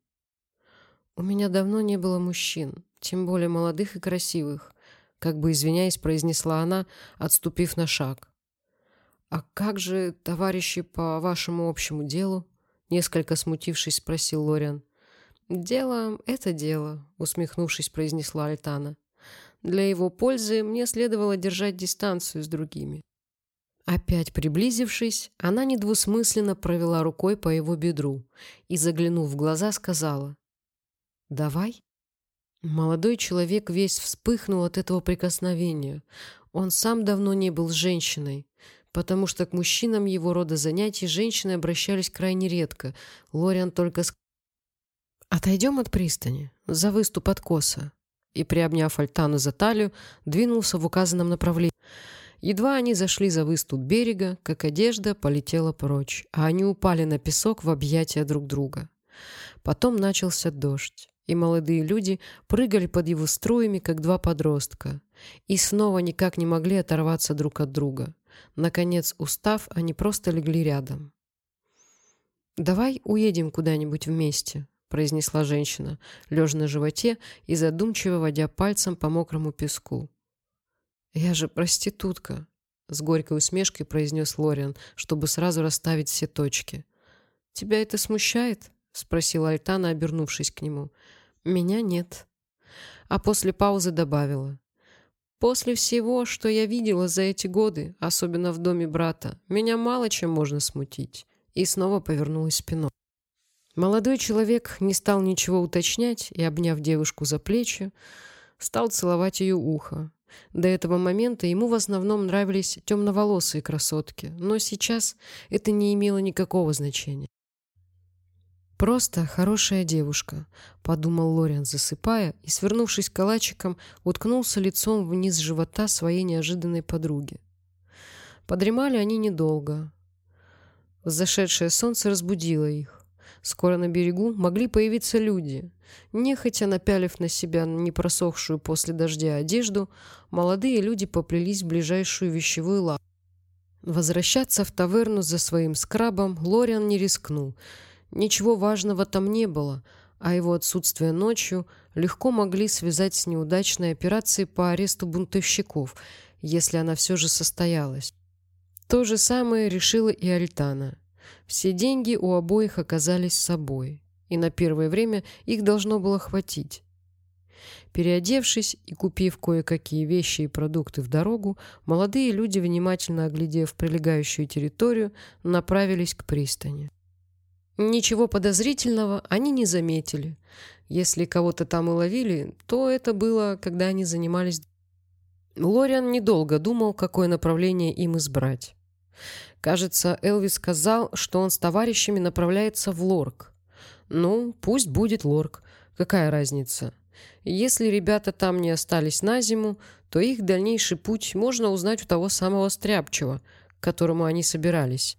«У меня давно не было мужчин, тем более молодых и красивых», как бы извиняясь, произнесла она, отступив на шаг. «А как же товарищи по вашему общему делу?» Несколько смутившись, спросил Лориан. «Дело — это дело», — усмехнувшись, произнесла Альтана. «Для его пользы мне следовало держать дистанцию с другими». Опять приблизившись, она недвусмысленно провела рукой по его бедру и, заглянув в глаза, сказала «Давай». Молодой человек весь вспыхнул от этого прикосновения. Он сам давно не был женщиной потому что к мужчинам его рода занятий женщины обращались крайне редко. Лориан только ск... «Отойдем от пристани, за выступ откоса», и, приобняв Альтану за талию, двинулся в указанном направлении. Едва они зашли за выступ берега, как одежда полетела прочь, а они упали на песок в объятия друг друга. Потом начался дождь, и молодые люди прыгали под его струями, как два подростка, и снова никак не могли оторваться друг от друга. Наконец, устав, они просто легли рядом. «Давай уедем куда-нибудь вместе», — произнесла женщина, лежа на животе и задумчиво водя пальцем по мокрому песку. «Я же проститутка», — с горькой усмешкой произнес Лориан, чтобы сразу расставить все точки. «Тебя это смущает?» — спросила Альтана, обернувшись к нему. «Меня нет». А после паузы добавила. После всего, что я видела за эти годы, особенно в доме брата, меня мало чем можно смутить. И снова повернулась спиной. Молодой человек не стал ничего уточнять и, обняв девушку за плечи, стал целовать ее ухо. До этого момента ему в основном нравились темноволосые красотки, но сейчас это не имело никакого значения. «Просто хорошая девушка», — подумал Лориан, засыпая, и, свернувшись калачиком, уткнулся лицом вниз живота своей неожиданной подруги. Подремали они недолго. Зашедшее солнце разбудило их. Скоро на берегу могли появиться люди. Нехотя напялив на себя непросохшую после дождя одежду, молодые люди поплелись в ближайшую вещевую лавку. Возвращаться в таверну за своим скрабом Лориан не рискнул — Ничего важного там не было, а его отсутствие ночью легко могли связать с неудачной операцией по аресту бунтовщиков, если она все же состоялась. То же самое решила и Альтана. Все деньги у обоих оказались с собой, и на первое время их должно было хватить. Переодевшись и купив кое-какие вещи и продукты в дорогу, молодые люди, внимательно оглядев прилегающую территорию, направились к пристани. Ничего подозрительного они не заметили. Если кого-то там и ловили, то это было, когда они занимались... Лориан недолго думал, какое направление им избрать. Кажется, Элвис сказал, что он с товарищами направляется в Лорк. Ну, пусть будет Лорк. Какая разница? Если ребята там не остались на зиму, то их дальнейший путь можно узнать у того самого Стряпчего, к которому они собирались.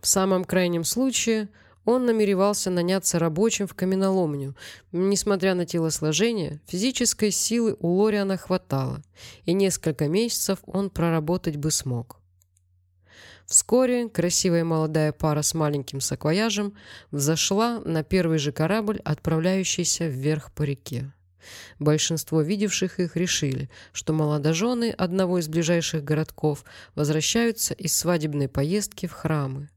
В самом крайнем случае он намеревался наняться рабочим в каменоломню. Несмотря на телосложение, физической силы у Лориана хватало, и несколько месяцев он проработать бы смог. Вскоре красивая молодая пара с маленьким саквояжем взошла на первый же корабль, отправляющийся вверх по реке. Большинство видевших их решили, что молодожены одного из ближайших городков возвращаются из свадебной поездки в храмы.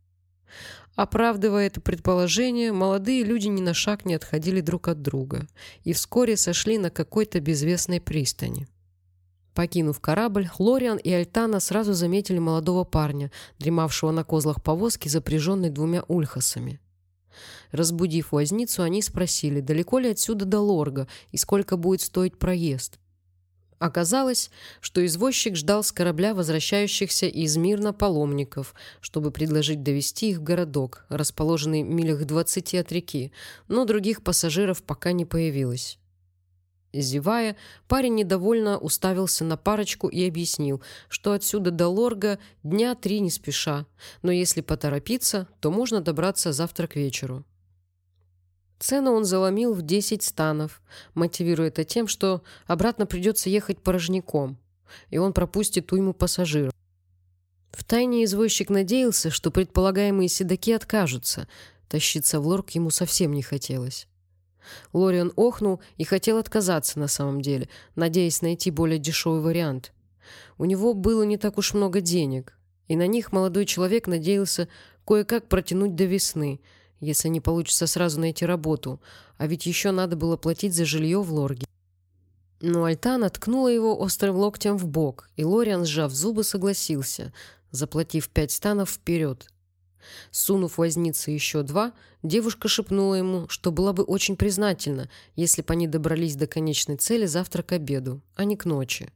Оправдывая это предположение, молодые люди ни на шаг не отходили друг от друга и вскоре сошли на какой-то безвестной пристани. Покинув корабль, Лориан и Альтана сразу заметили молодого парня, дремавшего на козлах повозки, запряженной двумя ульхасами. Разбудив возницу, они спросили, далеко ли отсюда до Лорга и сколько будет стоить проезд. Оказалось, что извозчик ждал с корабля возвращающихся из Мирна паломников, чтобы предложить довести их в городок, расположенный милях 20 от реки, но других пассажиров пока не появилось. Зевая, парень недовольно уставился на парочку и объяснил, что отсюда до Лорга дня три не спеша, но если поторопиться, то можно добраться завтра к вечеру. Цену он заломил в 10 станов, мотивируя это тем, что обратно придется ехать порожняком, и он пропустит уйму пассажиров. Втайне извозчик надеялся, что предполагаемые седаки откажутся, тащиться в Лорг ему совсем не хотелось. Лориан охнул и хотел отказаться на самом деле, надеясь найти более дешевый вариант. У него было не так уж много денег, и на них молодой человек надеялся кое-как протянуть до весны, если не получится сразу найти работу, а ведь еще надо было платить за жилье в Лорге. Но Альтана ткнула его острым локтем в бок, и Лориан, сжав зубы, согласился, заплатив пять станов вперед. Сунув вознице еще два, девушка шепнула ему, что была бы очень признательна, если бы они добрались до конечной цели завтра к обеду, а не к ночи.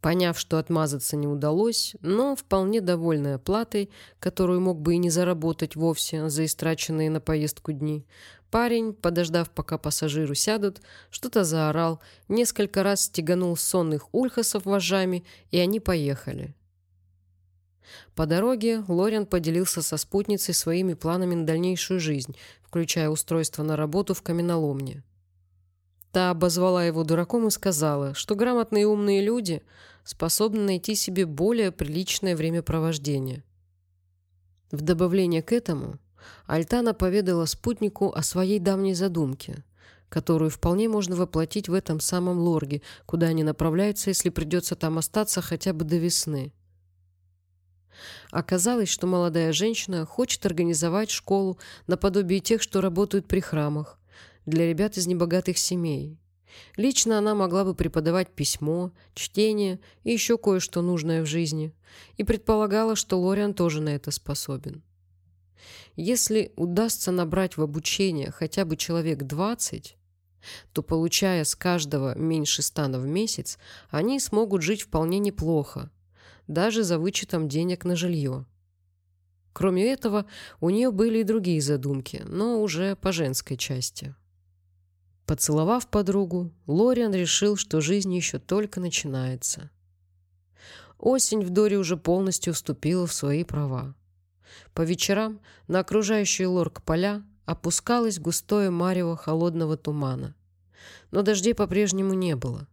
Поняв, что отмазаться не удалось, но вполне довольная платой, которую мог бы и не заработать вовсе за истраченные на поездку дни, парень, подождав, пока пассажиры сядут, что-то заорал, несколько раз стеганул сонных ульхасов вожами, и они поехали. По дороге Лориан поделился со спутницей своими планами на дальнейшую жизнь, включая устройство на работу в каменоломне. Та обозвала его дураком и сказала, что грамотные и умные люди способны найти себе более приличное времяпровождение. В добавление к этому Альтана поведала спутнику о своей давней задумке, которую вполне можно воплотить в этом самом лорге, куда они направляются, если придется там остаться хотя бы до весны. Оказалось, что молодая женщина хочет организовать школу наподобие тех, что работают при храмах, для ребят из небогатых семей. Лично она могла бы преподавать письмо, чтение и еще кое-что нужное в жизни, и предполагала, что Лориан тоже на это способен. Если удастся набрать в обучение хотя бы человек 20, то, получая с каждого меньше стана в месяц, они смогут жить вполне неплохо, даже за вычетом денег на жилье. Кроме этого, у нее были и другие задумки, но уже по женской части. Поцеловав подругу, Лориан решил, что жизнь еще только начинается. Осень в Доре уже полностью вступила в свои права. По вечерам на окружающие лорк поля опускалось густое марево холодного тумана. Но дождей по-прежнему не было.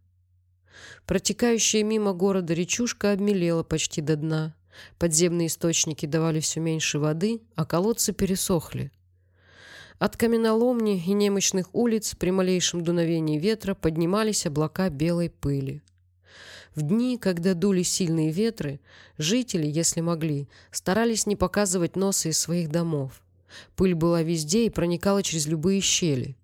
Протекающая мимо города речушка обмелела почти до дна. Подземные источники давали все меньше воды, а колодцы пересохли. От каменоломни и немощных улиц при малейшем дуновении ветра поднимались облака белой пыли. В дни, когда дули сильные ветры, жители, если могли, старались не показывать носа из своих домов. Пыль была везде и проникала через любые щели.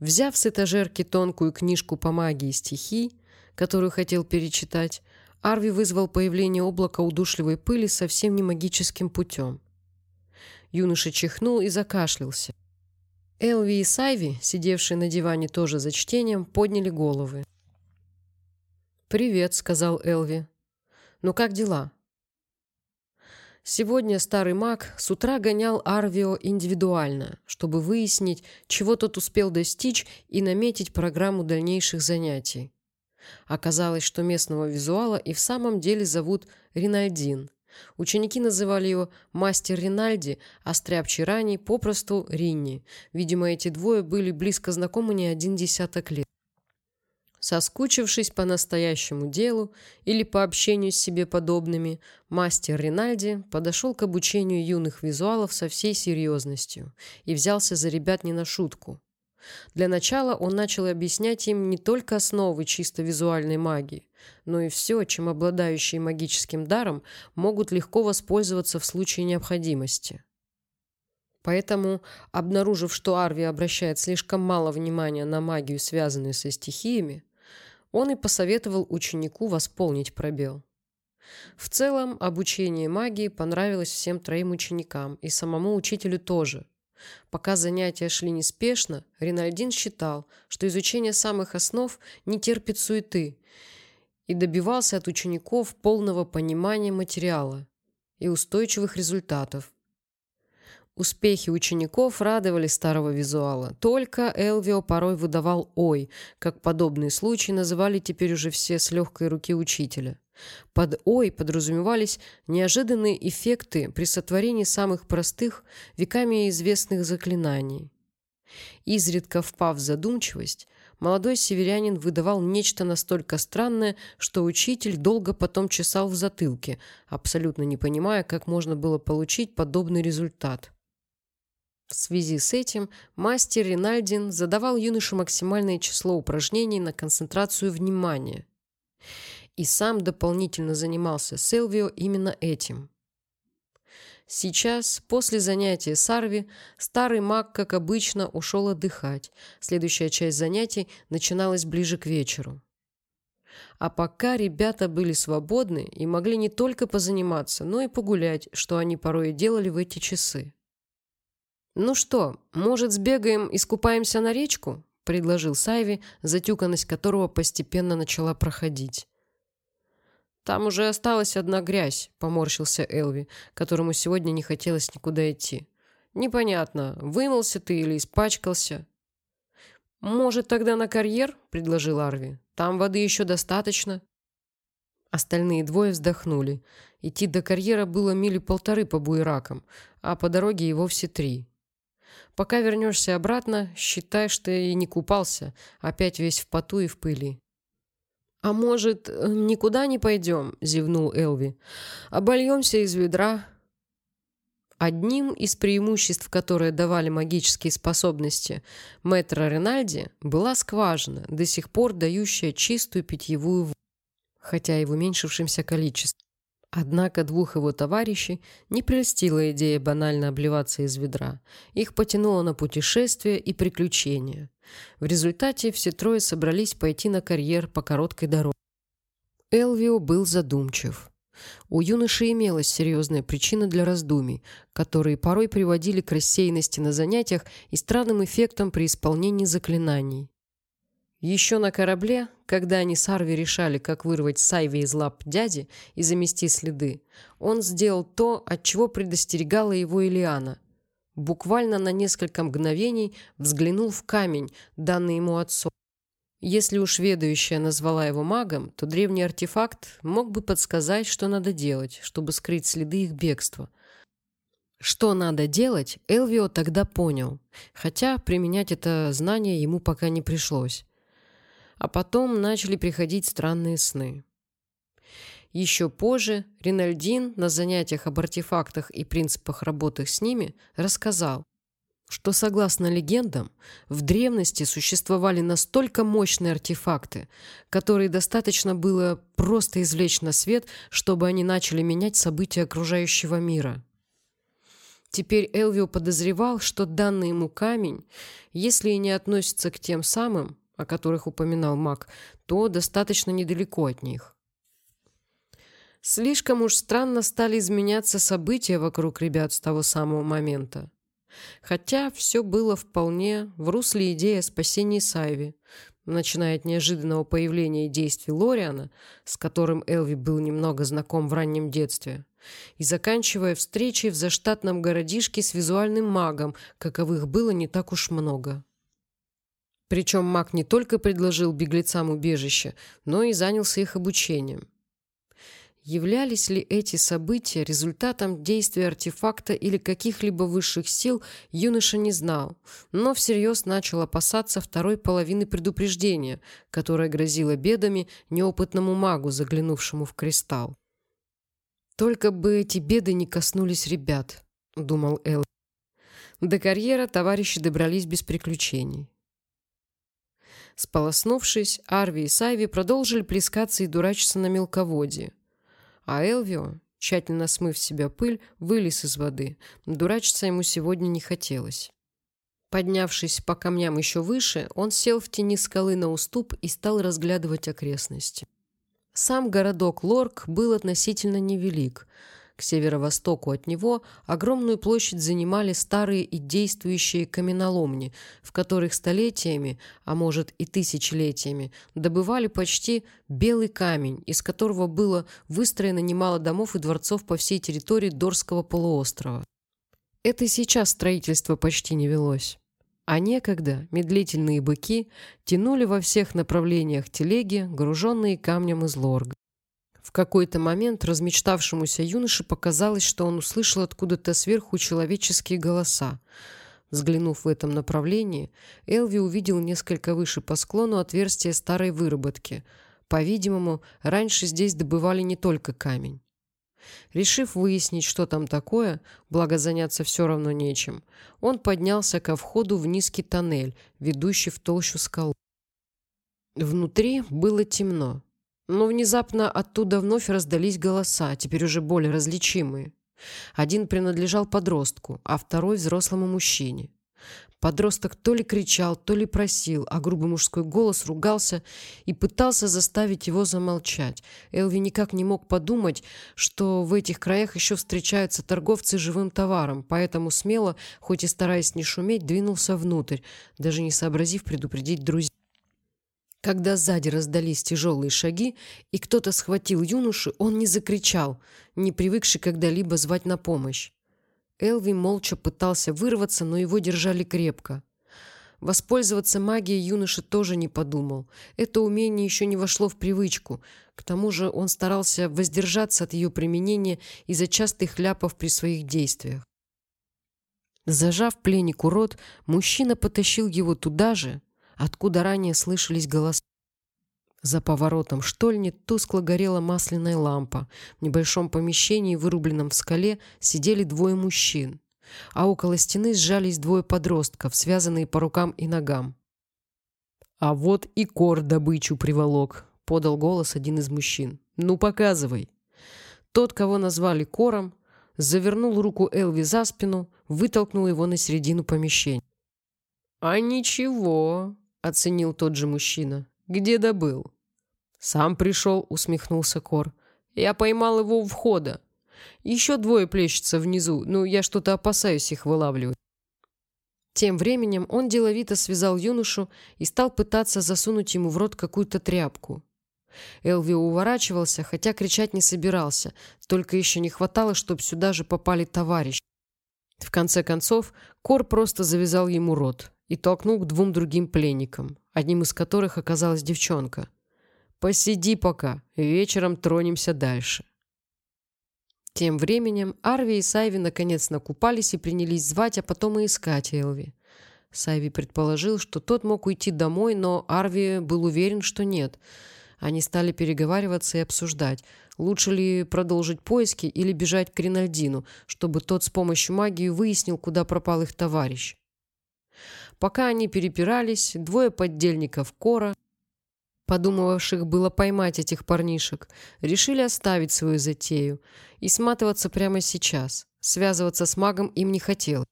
Взяв с этажерки тонкую книжку по магии стихий, которую хотел перечитать, Арви вызвал появление облака удушливой пыли совсем не магическим путем. Юноша чихнул и закашлялся. Элви и Сайви, сидевшие на диване тоже за чтением, подняли головы. «Привет», — сказал Элви. «Ну как дела?» Сегодня старый маг с утра гонял Арвио индивидуально, чтобы выяснить, чего тот успел достичь и наметить программу дальнейших занятий. Оказалось, что местного визуала и в самом деле зовут Ринальдин. Ученики называли его «мастер Ринальди», а стряпчий ранний попросту Ринни. Видимо, эти двое были близко знакомы не один десяток лет. Соскучившись по настоящему делу или по общению с себе подобными, мастер Ринальди подошел к обучению юных визуалов со всей серьезностью и взялся за ребят не на шутку. Для начала он начал объяснять им не только основы чисто визуальной магии, но и все, чем обладающие магическим даром могут легко воспользоваться в случае необходимости. Поэтому, обнаружив, что Арви обращает слишком мало внимания на магию, связанную со стихиями, он и посоветовал ученику восполнить пробел. В целом, обучение магии понравилось всем троим ученикам и самому учителю тоже. Пока занятия шли неспешно, Ринальдин считал, что изучение самых основ не терпит суеты и добивался от учеников полного понимания материала и устойчивых результатов. Успехи учеников радовали старого визуала. Только Элвио порой выдавал «ой», как подобные случаи называли теперь уже все с легкой руки учителя. Под «ой» подразумевались неожиданные эффекты при сотворении самых простых, веками известных заклинаний. Изредка впав в задумчивость, молодой северянин выдавал нечто настолько странное, что учитель долго потом чесал в затылке, абсолютно не понимая, как можно было получить подобный результат. В связи с этим мастер Ринальдин задавал юноше максимальное число упражнений на концентрацию внимания. И сам дополнительно занимался с Элвио именно этим. Сейчас, после занятия с Арви, старый маг, как обычно, ушел отдыхать. Следующая часть занятий начиналась ближе к вечеру. А пока ребята были свободны и могли не только позаниматься, но и погулять, что они порой делали в эти часы. «Ну что, может, сбегаем и скупаемся на речку?» — предложил Сайви, затюканность которого постепенно начала проходить. «Там уже осталась одна грязь», — поморщился Элви, которому сегодня не хотелось никуда идти. «Непонятно, вымылся ты или испачкался?» «Может, тогда на карьер?» — предложил Арви. «Там воды еще достаточно». Остальные двое вздохнули. Идти до карьера было мили полторы по буеракам, а по дороге и вовсе три. Пока вернешься обратно, считай, что и не купался, опять весь в поту и в пыли. «А может, никуда не пойдем?» – зевнул Элви. «Обольемся из ведра». Одним из преимуществ, которые давали магические способности мэтра Ренальди, была скважина, до сих пор дающая чистую питьевую воду, хотя и в уменьшившемся количестве. Однако двух его товарищей не прельстила идея банально обливаться из ведра. Их потянуло на путешествия и приключения. В результате все трое собрались пойти на карьер по короткой дороге. Элвио был задумчив. У юноши имелась серьезная причина для раздумий, которые порой приводили к рассеянности на занятиях и странным эффектам при исполнении заклинаний. Еще на корабле, когда они с Арви решали, как вырвать Сайви из лап дяди и замести следы, он сделал то, от чего предостерегала его Илиана. Буквально на несколько мгновений взглянул в камень, данный ему отцом. Если уж ведающая назвала его магом, то древний артефакт мог бы подсказать, что надо делать, чтобы скрыть следы их бегства. Что надо делать, Элвио тогда понял, хотя применять это знание ему пока не пришлось а потом начали приходить странные сны. Еще позже Ринальдин на занятиях об артефактах и принципах работы с ними рассказал, что, согласно легендам, в древности существовали настолько мощные артефакты, которые достаточно было просто извлечь на свет, чтобы они начали менять события окружающего мира. Теперь Элвио подозревал, что данный ему камень, если и не относится к тем самым, о которых упоминал маг, то достаточно недалеко от них. Слишком уж странно стали изменяться события вокруг ребят с того самого момента. Хотя все было вполне в русле идеи о спасении Сайви, начиная от неожиданного появления и действий Лориана, с которым Элви был немного знаком в раннем детстве, и заканчивая встречей в заштатном городишке с визуальным магом, каковых было не так уж много. Причем маг не только предложил беглецам убежище, но и занялся их обучением. Являлись ли эти события результатом действия артефакта или каких-либо высших сил, юноша не знал, но всерьез начал опасаться второй половины предупреждения, которое грозило бедами неопытному магу, заглянувшему в кристалл. «Только бы эти беды не коснулись ребят», — думал Эл. До карьера товарищи добрались без приключений. Сполоснувшись, Арви и Сайви продолжили плескаться и дурачиться на мелководье. А Элвио, тщательно смыв себя пыль, вылез из воды. Дурачиться ему сегодня не хотелось. Поднявшись по камням еще выше, он сел в тени скалы на уступ и стал разглядывать окрестности. Сам городок Лорк был относительно невелик – к северо-востоку от него огромную площадь занимали старые и действующие каменоломни, в которых столетиями, а может и тысячелетиями, добывали почти белый камень, из которого было выстроено немало домов и дворцов по всей территории Дорского полуострова. Это сейчас строительство почти не велось. А некогда медлительные быки тянули во всех направлениях телеги, груженные камнем из лорга. В какой-то момент размечтавшемуся юноше показалось, что он услышал откуда-то сверху человеческие голоса. Взглянув в этом направлении, Элви увидел несколько выше по склону отверстие старой выработки. По-видимому, раньше здесь добывали не только камень. Решив выяснить, что там такое, благо заняться все равно нечем, он поднялся ко входу в низкий тоннель, ведущий в толщу скалы. Внутри было темно. Но внезапно оттуда вновь раздались голоса, теперь уже более различимые. Один принадлежал подростку, а второй – взрослому мужчине. Подросток то ли кричал, то ли просил, а грубый мужской голос ругался и пытался заставить его замолчать. Элви никак не мог подумать, что в этих краях еще встречаются торговцы живым товаром, поэтому смело, хоть и стараясь не шуметь, двинулся внутрь, даже не сообразив предупредить друзей. Когда сзади раздались тяжелые шаги, и кто-то схватил юношу, он не закричал, не привыкший когда-либо звать на помощь. Элви молча пытался вырваться, но его держали крепко. Воспользоваться магией юноша тоже не подумал. Это умение еще не вошло в привычку. К тому же он старался воздержаться от ее применения из-за частых ляпов при своих действиях. Зажав пленнику рот, мужчина потащил его туда же, откуда ранее слышались голоса. За поворотом штольни тускло горела масляная лампа. В небольшом помещении, вырубленном в скале, сидели двое мужчин, а около стены сжались двое подростков, связанные по рукам и ногам. «А вот и кор добычу приволок», — подал голос один из мужчин. «Ну, показывай». Тот, кого назвали кором, завернул руку Элви за спину, вытолкнул его на середину помещения. «А ничего», оценил тот же мужчина. «Где добыл?» «Сам пришел», — усмехнулся Кор. «Я поймал его у входа. Еще двое плещутся внизу, но я что-то опасаюсь их вылавливать». Тем временем он деловито связал юношу и стал пытаться засунуть ему в рот какую-то тряпку. Элви уворачивался, хотя кричать не собирался, только еще не хватало, чтобы сюда же попали товарищи. В конце концов, Кор просто завязал ему рот и толкнул к двум другим пленникам, одним из которых оказалась девчонка. «Посиди пока, вечером тронемся дальше». Тем временем Арви и Сайви наконец накупались и принялись звать, а потом и искать Элви. Сайви предположил, что тот мог уйти домой, но Арви был уверен, что нет. Они стали переговариваться и обсуждать, лучше ли продолжить поиски или бежать к Ринальдину, чтобы тот с помощью магии выяснил, куда пропал их товарищ. Пока они перепирались, двое поддельников Кора, подумывавших было поймать этих парнишек, решили оставить свою затею и сматываться прямо сейчас. Связываться с магом им не хотелось.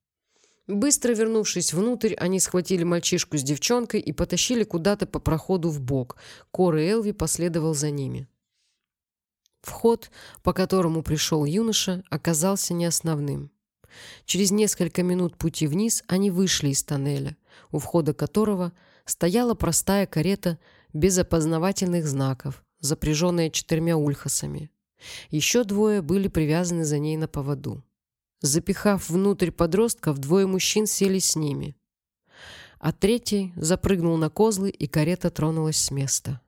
Быстро вернувшись внутрь, они схватили мальчишку с девчонкой и потащили куда-то по проходу в бок. Кор и Элви последовал за ними. Вход, по которому пришел юноша, оказался не основным. Через несколько минут пути вниз они вышли из тоннеля, у входа которого стояла простая карета без опознавательных знаков, запряженная четырьмя ульхасами. Еще двое были привязаны за ней на поводу. Запихав внутрь подростков, двое мужчин сели с ними. А третий запрыгнул на козлы, и карета тронулась с места.